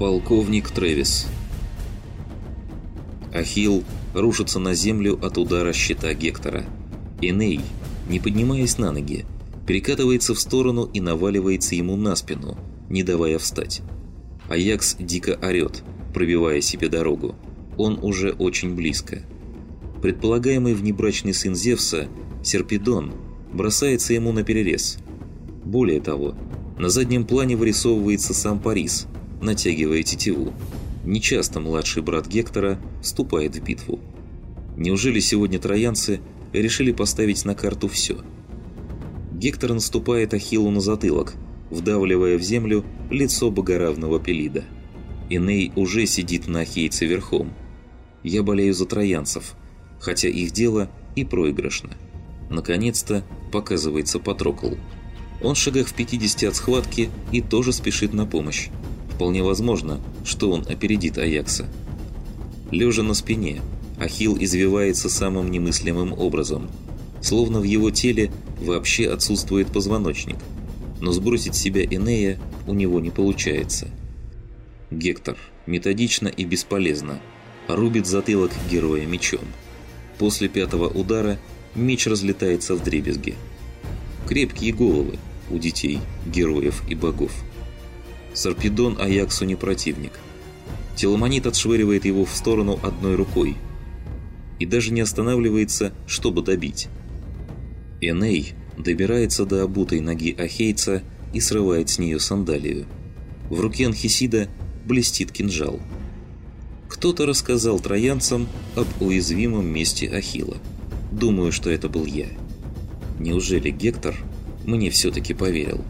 Полковник Трэвис Ахилл рушится на землю от удара щита Гектора. Эней, не поднимаясь на ноги, перекатывается в сторону и наваливается ему на спину, не давая встать. Аякс дико орет, пробивая себе дорогу. Он уже очень близко. Предполагаемый внебрачный сын Зевса, Серпидон, бросается ему на перерез. Более того, на заднем плане вырисовывается сам Парис, натягивая тетиву. Нечасто младший брат Гектора вступает в битву. Неужели сегодня троянцы решили поставить на карту все? Гектор наступает Ахиллу на затылок, вдавливая в землю лицо богоравного Пелида. Иней уже сидит на Ахейце верхом. Я болею за троянцев, хотя их дело и проигрышно. Наконец-то показывается Патрокл. Он в шагах в 50 от схватки и тоже спешит на помощь. Вполне возможно, что он опередит Аякса. Лежа на спине, Ахилл извивается самым немыслимым образом. Словно в его теле вообще отсутствует позвоночник. Но сбросить себя Энея у него не получается. Гектор методично и бесполезно рубит затылок героя мечом. После пятого удара меч разлетается в дребезги. Крепкие головы у детей, героев и богов. Сарпедон Аяксу не противник. Теломонит отшвыривает его в сторону одной рукой и даже не останавливается, чтобы добить. Эней добирается до обутой ноги Ахейца и срывает с нее сандалию. В руке Анхисида блестит кинжал. Кто-то рассказал троянцам об уязвимом месте Ахила. Думаю, что это был я. Неужели Гектор мне все-таки поверил?»